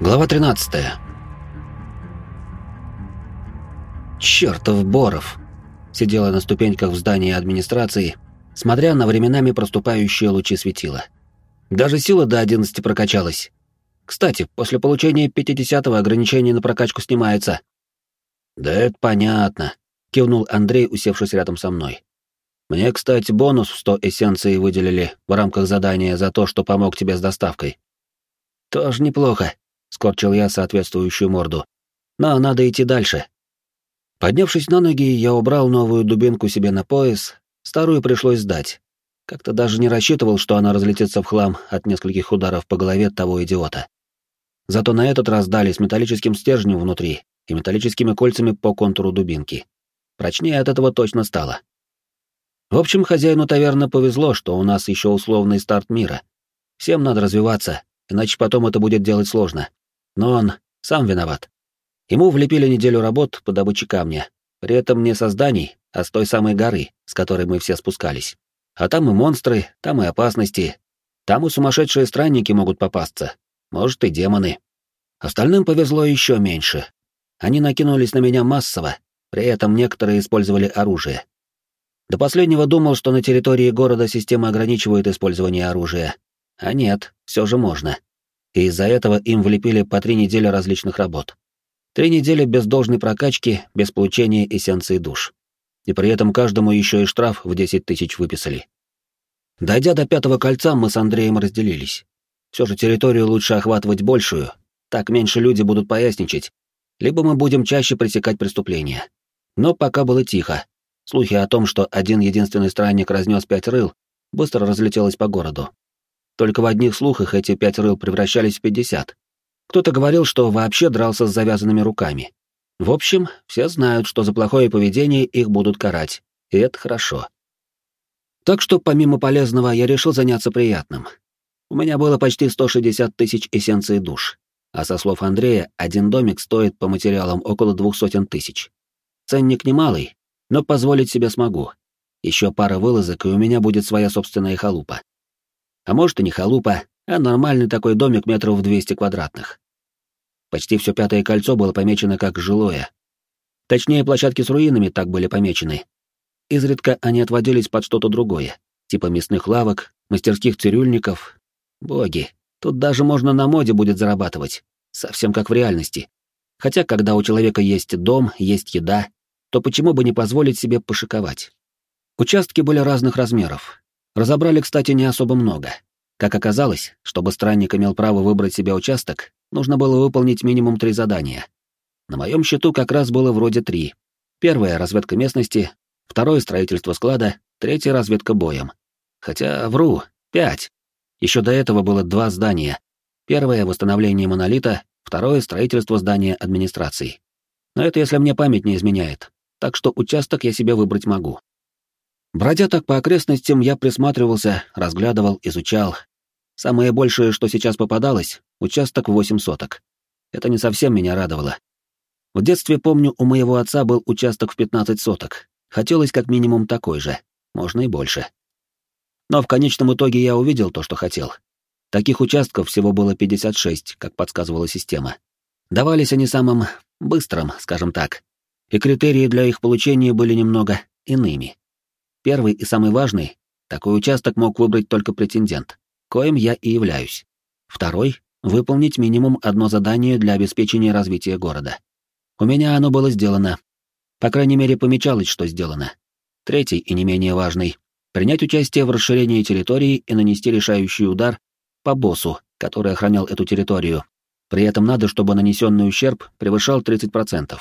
Глава 13. Чёртов Боров! Сидела на ступеньках в здании администрации, смотря на временами проступающие лучи светила. Даже сила до 11 прокачалась. Кстати, после получения 50-го ограничение на прокачку снимается. Да это понятно, кивнул Андрей, усевшись рядом со мной. Мне, кстати, бонус в 100 эссенций выделили в рамках задания за то, что помог тебе с доставкой. Тоже неплохо, скорчил я соответствующую морду. Но надо идти дальше. Поднявшись на ноги, я убрал новую дубинку себе на пояс, старую пришлось сдать. Как-то даже не рассчитывал, что она разлетится в хлам от нескольких ударов по голове того идиота. Зато на этот раз дали с металлическим стержнем внутри и металлическими кольцами по контуру дубинки. Прочнее от этого точно стало. В общем, хозяину таверны повезло, что у нас еще условный старт мира. Всем надо развиваться, иначе потом это будет делать сложно. Но он сам виноват. Ему влепили неделю работ по добыче камня, при этом не со зданий, а с той самой горы, с которой мы все спускались. А там и монстры, там и опасности, там и сумасшедшие странники могут попасться, может и демоны. Остальным повезло еще меньше. Они накинулись на меня массово, при этом некоторые использовали оружие. До последнего думал, что на территории города система ограничивает использование оружия. А нет, все же можно и из-за этого им влепили по три недели различных работ. Три недели без должной прокачки, без получения эссенции душ. И при этом каждому еще и штраф в 10 тысяч выписали. Дойдя до пятого кольца, мы с Андреем разделились. Все же территорию лучше охватывать большую, так меньше люди будут поясничать, либо мы будем чаще пресекать преступления. Но пока было тихо. Слухи о том, что один единственный странник разнес пять рыл, быстро разлетелось по городу. Только в одних слухах эти пять рыл превращались в пятьдесят. Кто-то говорил, что вообще дрался с завязанными руками. В общем, все знают, что за плохое поведение их будут карать, и это хорошо. Так что, помимо полезного, я решил заняться приятным. У меня было почти 160 тысяч эссенций душ, а со слов Андрея, один домик стоит по материалам около двух сотен тысяч. Ценник немалый, но позволить себе смогу. Еще пара вылазок, и у меня будет своя собственная халупа. А может и не халупа, а нормальный такой домик метров в 200 квадратных. Почти все пятое кольцо было помечено как жилое. Точнее, площадки с руинами так были помечены. Изредка они отводились под что-то другое, типа мясных лавок, мастерских цирюльников. Боги, тут даже можно на моде будет зарабатывать, совсем как в реальности. Хотя, когда у человека есть дом, есть еда, то почему бы не позволить себе пошиковать? Участки были разных размеров, Разобрали, кстати, не особо много. Как оказалось, чтобы странник имел право выбрать себе участок, нужно было выполнить минимум три задания. На моем счету как раз было вроде три. Первое — разведка местности, второе — строительство склада, третье — разведка боем. Хотя, вру, пять. Еще до этого было два здания. Первое — восстановление монолита, второе — строительство здания администрации. Но это если мне память не изменяет, так что участок я себе выбрать могу. Бродя так по окрестностям, я присматривался, разглядывал, изучал. Самое большее, что сейчас попадалось — участок в восемь соток. Это не совсем меня радовало. В детстве, помню, у моего отца был участок в 15 соток. Хотелось как минимум такой же, можно и больше. Но в конечном итоге я увидел то, что хотел. Таких участков всего было 56, как подсказывала система. Давались они самым быстрым, скажем так, и критерии для их получения были немного иными. Первый и самый важный — такой участок мог выбрать только претендент, коим я и являюсь. Второй — выполнить минимум одно задание для обеспечения развития города. У меня оно было сделано. По крайней мере, помечалось, что сделано. Третий и не менее важный — принять участие в расширении территории и нанести решающий удар по боссу, который охранял эту территорию. При этом надо, чтобы нанесенный ущерб превышал 30%.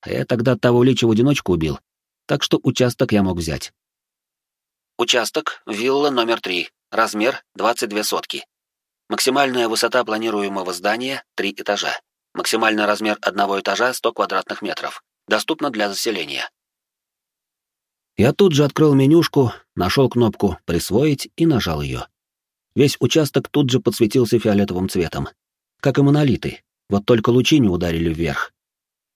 А я тогда того лича в одиночку убил, так что участок я мог взять. Участок, вилла номер 3, размер 22 сотки. Максимальная высота планируемого здания — 3 этажа. Максимальный размер одного этажа — 100 квадратных метров. Доступно для заселения. Я тут же открыл менюшку, нашел кнопку «Присвоить» и нажал ее. Весь участок тут же подсветился фиолетовым цветом. Как и монолиты, вот только лучи не ударили вверх.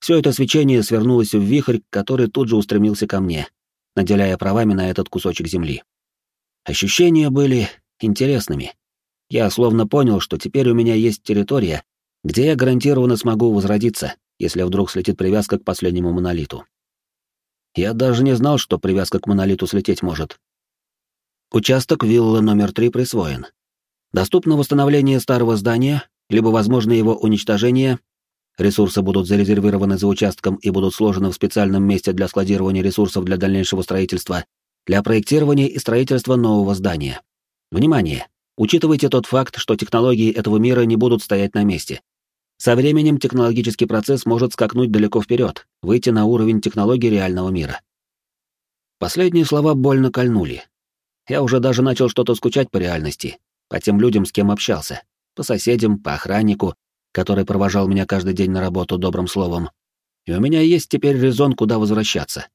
Все это свечение свернулось в вихрь, который тут же устремился ко мне, наделяя правами на этот кусочек земли. Ощущения были интересными. Я словно понял, что теперь у меня есть территория, где я гарантированно смогу возродиться, если вдруг слетит привязка к последнему монолиту. Я даже не знал, что привязка к монолиту слететь может. Участок виллы номер три присвоен. Доступно восстановление старого здания, либо возможно его уничтожение. Ресурсы будут зарезервированы за участком и будут сложены в специальном месте для складирования ресурсов для дальнейшего строительства, для проектирования и строительства нового здания. Внимание! Учитывайте тот факт, что технологии этого мира не будут стоять на месте. Со временем технологический процесс может скакнуть далеко вперед, выйти на уровень технологий реального мира. Последние слова больно кольнули. Я уже даже начал что-то скучать по реальности, по тем людям, с кем общался, по соседям, по охраннику, который провожал меня каждый день на работу добрым словом. И у меня есть теперь резон, куда возвращаться.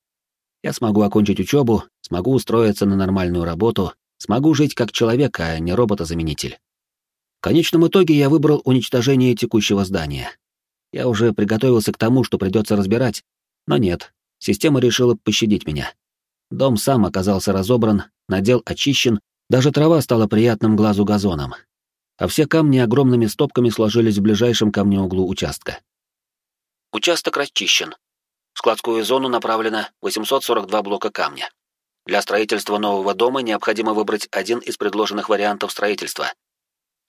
Я смогу окончить учебу, смогу устроиться на нормальную работу, смогу жить как человек, а не робота-заменитель. В конечном итоге я выбрал уничтожение текущего здания. Я уже приготовился к тому, что придется разбирать, но нет, система решила пощадить меня. Дом сам оказался разобран, надел очищен, даже трава стала приятным глазу газоном, а все камни огромными стопками сложились в ближайшем ко мне углу участка. Участок расчищен. В складскую зону направлено 842 блока камня. Для строительства нового дома необходимо выбрать один из предложенных вариантов строительства.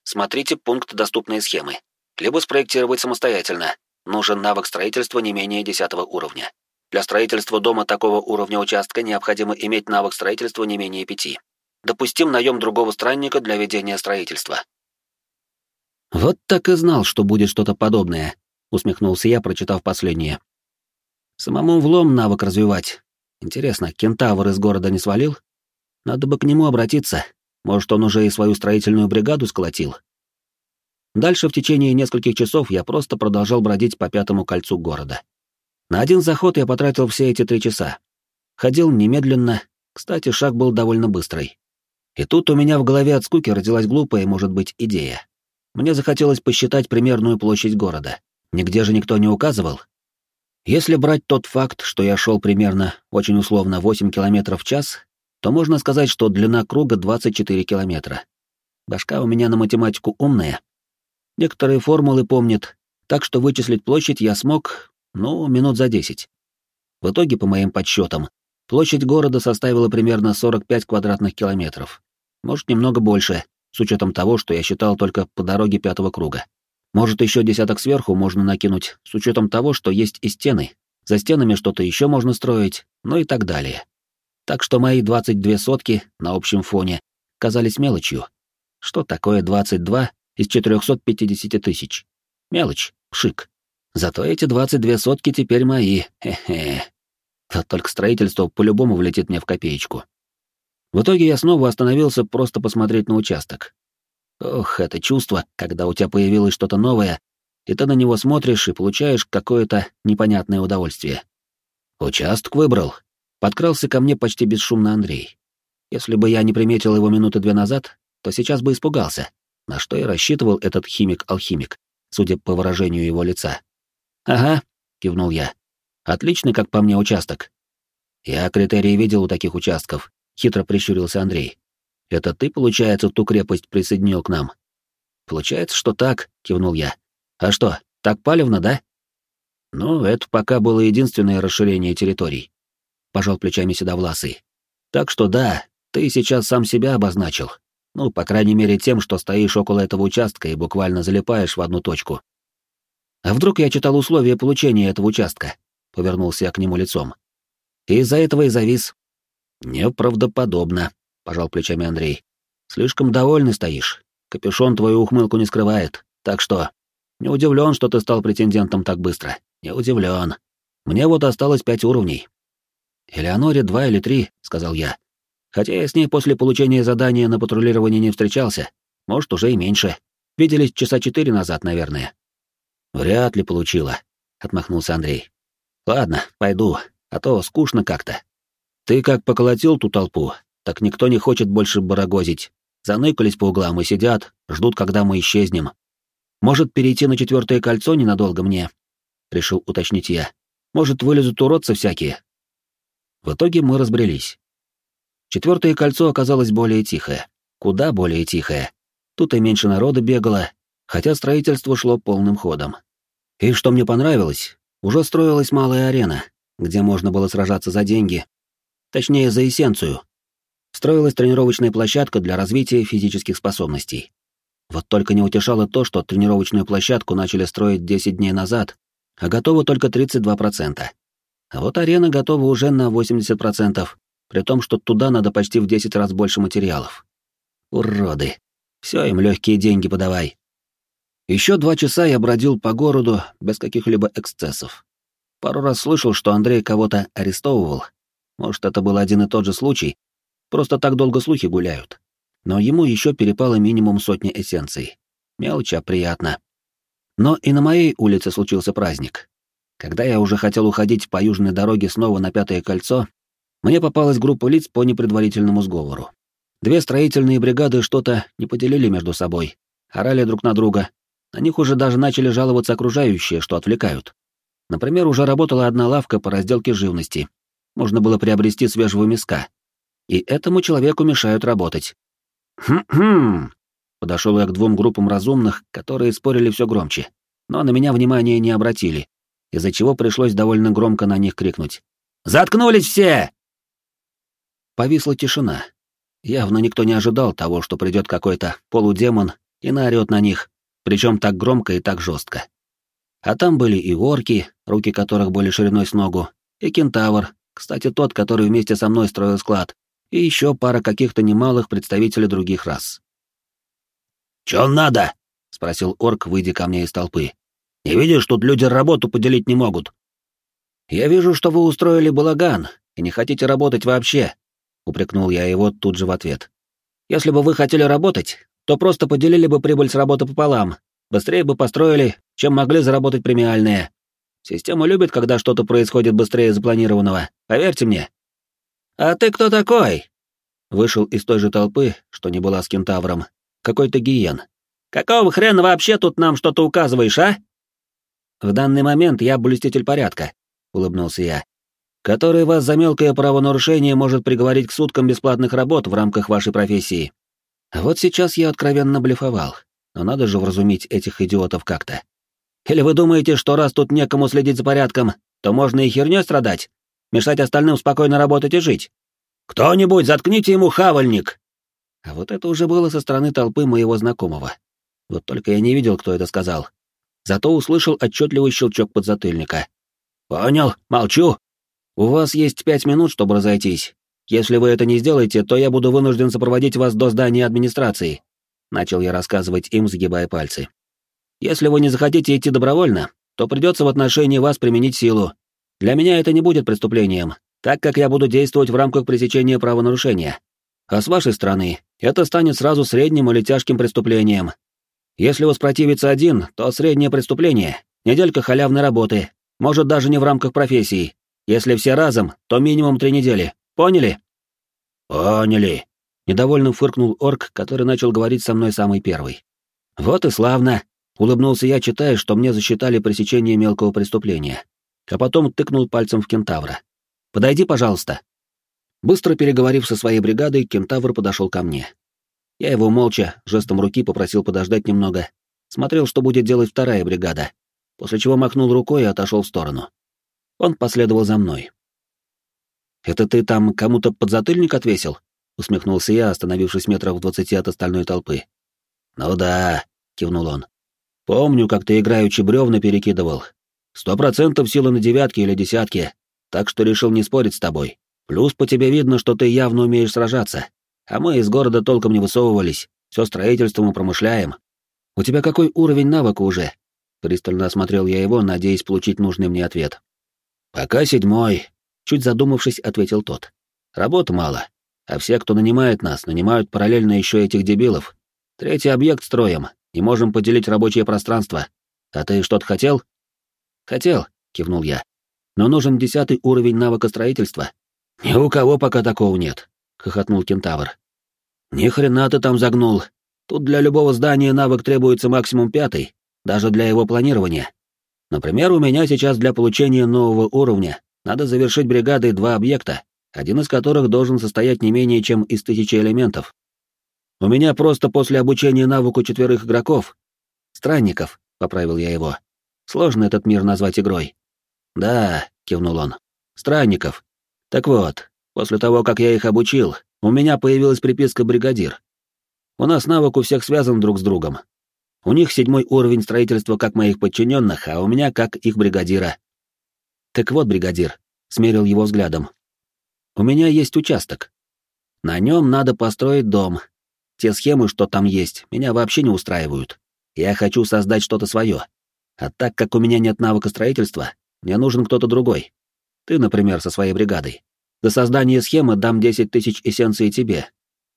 Смотрите пункт доступные схемы. Либо спроектировать самостоятельно. Нужен навык строительства не менее 10 уровня. Для строительства дома такого уровня участка необходимо иметь навык строительства не менее 5. Допустим наем другого странника для ведения строительства. Вот так и знал, что будет что-то подобное, усмехнулся я, прочитав последнее. Самому влом навык развивать. Интересно, кентавр из города не свалил? Надо бы к нему обратиться, может, он уже и свою строительную бригаду сколотил? Дальше в течение нескольких часов я просто продолжал бродить по пятому кольцу города. На один заход я потратил все эти три часа. Ходил немедленно, кстати, шаг был довольно быстрый. И тут у меня в голове от скуки родилась глупая, может быть, идея. Мне захотелось посчитать примерную площадь города. Нигде же никто не указывал. Если брать тот факт, что я шел примерно, очень условно, 8 км в час, то можно сказать, что длина круга 24 километра. Башка у меня на математику умная. Некоторые формулы помнит, так что вычислить площадь я смог, ну, минут за 10. В итоге, по моим подсчетам, площадь города составила примерно 45 квадратных километров. Может, немного больше, с учетом того, что я считал только по дороге пятого круга. Может, еще десяток сверху можно накинуть, с учетом того, что есть и стены. За стенами что-то еще можно строить, ну и так далее так что мои 22 сотки на общем фоне казались мелочью. Что такое 22 из 450 тысяч? Мелочь, пшик. Зато эти 22 сотки теперь мои, хе-хе. Вот только строительство по-любому влетит мне в копеечку. В итоге я снова остановился просто посмотреть на участок. Ох, это чувство, когда у тебя появилось что-то новое, и ты на него смотришь и получаешь какое-то непонятное удовольствие. Участок выбрал, Подкрался ко мне почти бесшумно Андрей. Если бы я не приметил его минуты две назад, то сейчас бы испугался, на что и рассчитывал этот химик-алхимик, судя по выражению его лица. «Ага», — кивнул я. «Отличный, как по мне, участок». «Я критерии видел у таких участков», — хитро прищурился Андрей. «Это ты, получается, ту крепость присоединил к нам?» «Получается, что так», — кивнул я. «А что, так палевно, да?» «Ну, это пока было единственное расширение территорий пожал плечами седовласый. Так что да, ты сейчас сам себя обозначил. Ну, по крайней мере, тем, что стоишь около этого участка и буквально залипаешь в одну точку. А вдруг я читал условия получения этого участка? Повернулся я к нему лицом. И из-за этого и завис. Неправдоподобно, пожал плечами Андрей. Слишком довольный стоишь. Капюшон твою ухмылку не скрывает. Так что, не удивлен, что ты стал претендентом так быстро. Не удивлен. Мне вот осталось пять уровней. «Элеоноре два или три», — сказал я. «Хотя я с ней после получения задания на патрулирование не встречался. Может, уже и меньше. Виделись часа четыре назад, наверное». «Вряд ли получила», — отмахнулся Андрей. «Ладно, пойду, а то скучно как-то. Ты как поколотил ту толпу, так никто не хочет больше барагозить. Заныкались по углам и сидят, ждут, когда мы исчезнем. Может, перейти на четвертое кольцо ненадолго мне?» — решил уточнить я. «Может, вылезут уродцы всякие, в итоге мы разбрелись. Четвертое кольцо оказалось более тихое. Куда более тихое. Тут и меньше народа бегало, Хотя строительство шло полным ходом. И что мне понравилось, уже строилась малая арена, где можно было сражаться за деньги, точнее, за эссенцию. Строилась тренировочная площадка для развития физических способностей. Вот только не утешало то, что тренировочную площадку начали строить 10 дней назад, а готово только 32%. А вот арена готова уже на 80%, при том, что туда надо почти в 10 раз больше материалов. Уроды. Все им легкие деньги подавай. Еще два часа я бродил по городу без каких-либо эксцессов. Пару раз слышал, что Андрей кого-то арестовывал. Может, это был один и тот же случай, просто так долго слухи гуляют. Но ему еще перепало минимум сотни эссенций. Мелочь, а приятно. Но и на моей улице случился праздник. Когда я уже хотел уходить по южной дороге снова на Пятое кольцо, мне попалась группа лиц по непредварительному сговору. Две строительные бригады что-то не поделили между собой, орали друг на друга. На них уже даже начали жаловаться окружающие, что отвлекают. Например, уже работала одна лавка по разделке живности. Можно было приобрести свежего мяска. И этому человеку мешают работать. «Хм-хм!» Подошел я к двум группам разумных, которые спорили все громче, но на меня внимания не обратили, из-за чего пришлось довольно громко на них крикнуть. «Заткнулись все!» Повисла тишина. Явно никто не ожидал того, что придет какой-то полудемон и наорет на них, причем так громко и так жестко. А там были и орки, руки которых были шириной с ногу, и кентавр, кстати, тот, который вместе со мной строил склад, и еще пара каких-то немалых представителей других рас. «Чё надо?» — спросил орк, выйдя ко мне из толпы. «Не видишь, тут люди работу поделить не могут». «Я вижу, что вы устроили балаган и не хотите работать вообще», — упрекнул я его тут же в ответ. «Если бы вы хотели работать, то просто поделили бы прибыль с работы пополам, быстрее бы построили, чем могли заработать премиальные. Система любит, когда что-то происходит быстрее запланированного, поверьте мне». «А ты кто такой?» Вышел из той же толпы, что не была с кентавром, какой-то гиен. «Какого хрена вообще тут нам что-то указываешь, а?» «В данный момент я блюститель порядка», — улыбнулся я, «который вас за мелкое правонарушение может приговорить к суткам бесплатных работ в рамках вашей профессии. Вот сейчас я откровенно блефовал, но надо же вразумить этих идиотов как-то. Или вы думаете, что раз тут некому следить за порядком, то можно и хернёй страдать, мешать остальным спокойно работать и жить? Кто-нибудь заткните ему хавальник!» А вот это уже было со стороны толпы моего знакомого. Вот только я не видел, кто это сказал. Зато услышал отчетливый щелчок подзатыльника. «Понял, молчу. У вас есть пять минут, чтобы разойтись. Если вы это не сделаете, то я буду вынужден сопроводить вас до здания администрации», — начал я рассказывать им, загибая пальцы. «Если вы не захотите идти добровольно, то придется в отношении вас применить силу. Для меня это не будет преступлением, так как я буду действовать в рамках пресечения правонарушения. А с вашей стороны, это станет сразу средним или тяжким преступлением. Если воспротивится один, то среднее преступление, неделька халявной работы, может даже не в рамках профессии. Если все разом, то минимум три недели. Поняли? Поняли. Недовольно фыркнул орк, который начал говорить со мной самый первый. Вот и славно. Улыбнулся я, читая, что мне засчитали пресечение мелкого преступления. А потом тыкнул пальцем в кентавра. «Подойди, пожалуйста». Быстро переговорив со своей бригадой, кентавр подошел ко мне. Я его молча, жестом руки попросил подождать немного, смотрел, что будет делать вторая бригада, после чего махнул рукой и отошел в сторону. Он последовал за мной. «Это ты там кому-то подзатыльник отвесил?» — усмехнулся я, остановившись метров в двадцати от остальной толпы. «Ну да», — кивнул он. «Помню, как ты играючи бревна перекидывал. Сто процентов силы на девятке или десятке, так что решил не спорить с тобой. Плюс по тебе видно, что ты явно умеешь сражаться. А мы из города толком не высовывались, все строительством и промышляем. У тебя какой уровень навыка уже? Пристально осмотрел я его, надеясь получить нужный мне ответ. Пока седьмой, чуть задумавшись, ответил тот. Работы мало, а все, кто нанимает нас, нанимают параллельно еще этих дебилов. Третий объект строим, и можем поделить рабочее пространство. А ты что-то хотел? Хотел, кивнул я. Но нужен десятый уровень навыка строительства. «Ни у кого пока такого нет», — хохотнул кентавр. «Ни хрена ты там загнул. Тут для любого здания навык требуется максимум пятый, даже для его планирования. Например, у меня сейчас для получения нового уровня надо завершить бригадой два объекта, один из которых должен состоять не менее чем из тысячи элементов. У меня просто после обучения навыку четверых игроков Странников, поправил я его. Сложно этот мир назвать игрой. Да, кивнул он. Странников. Так вот, после того, как я их обучил, у меня появилась приписка бригадир. У нас навык у всех связан друг с другом. У них седьмой уровень строительства как моих подчиненных, а у меня как их бригадира. Так вот, бригадир, смерил его взглядом. У меня есть участок. На нем надо построить дом. Те схемы, что там есть, меня вообще не устраивают. Я хочу создать что-то свое. А так как у меня нет навыка строительства, мне нужен кто-то другой. Ты, например, со своей бригадой. За создание схемы дам 10 тысяч эссенций тебе,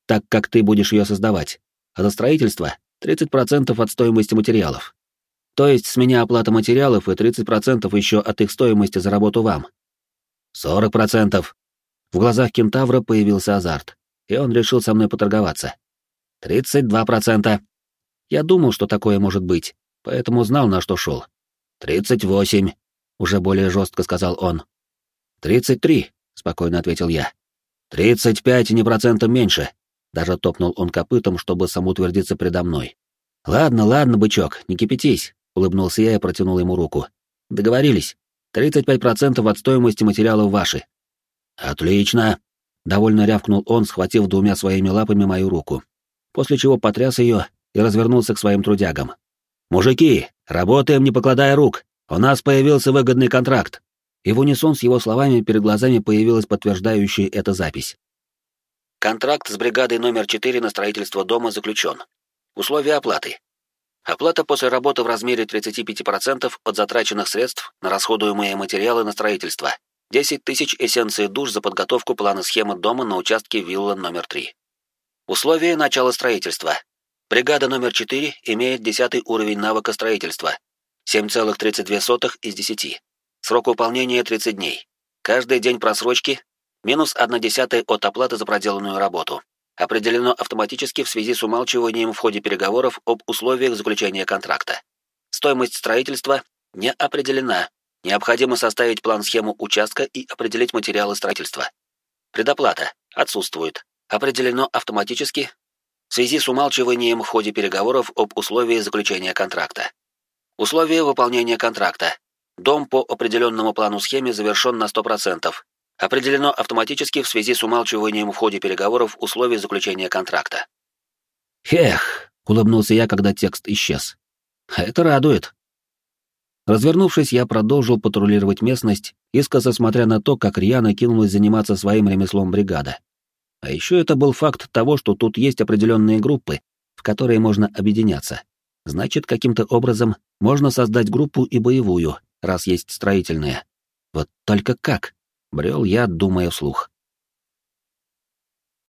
так как ты будешь ее создавать. А за строительство 30% от стоимости материалов. То есть с меня оплата материалов и 30% еще от их стоимости за работу вам. 40%. В глазах кентавра появился азарт, и он решил со мной поторговаться. 32%. Я думал, что такое может быть, поэтому знал, на что шел. «Тридцать восемь», — уже более жестко сказал он. «Тридцать три», — спокойно ответил я. «Тридцать пять не процентом меньше», — даже топнул он копытом, чтобы самоутвердиться предо мной. «Ладно, ладно, бычок, не кипятись», — улыбнулся я и протянул ему руку. «Договорились. Тридцать пять процентов от стоимости материалов ваши». «Отлично», — довольно рявкнул он, схватив двумя своими лапами мою руку, после чего потряс ее и развернулся к своим трудягам. «Мужики, работаем, не покладая рук. У нас появился выгодный контракт». И в унисон с его словами перед глазами появилась подтверждающая это запись. Контракт с бригадой номер 4 на строительство дома заключен. Условия оплаты. Оплата после работы в размере 35% от затраченных средств на расходуемые материалы на строительство. 10 тысяч эссенций душ за подготовку плана схемы дома на участке вилла номер 3. Условия начала строительства. Бригада номер 4 имеет 10 уровень навыка строительства. 7,32 из 10. Срок выполнения 30 дней. Каждый день просрочки минус 1 десятая от оплаты за проделанную работу. Определено автоматически в связи с умалчиванием в ходе переговоров об условиях заключения контракта. Стоимость строительства не определена. Необходимо составить план-схему участка и определить материалы строительства. Предоплата отсутствует. Определено автоматически в связи с умалчиванием в ходе переговоров об условии заключения контракта. Условия выполнения контракта. Дом по определенному плану схеме завершен на 100%. Определено автоматически в связи с умалчиванием в ходе переговоров условий заключения контракта. «Эх!» — улыбнулся я, когда текст исчез. «Это радует». Развернувшись, я продолжил патрулировать местность, искоса смотря на то, как Рьяна кинулась заниматься своим ремеслом бригада. А еще это был факт того, что тут есть определенные группы, в которые можно объединяться. Значит, каким-то образом можно создать группу и боевую, раз есть строительные. Вот только как? Брел я, думая вслух.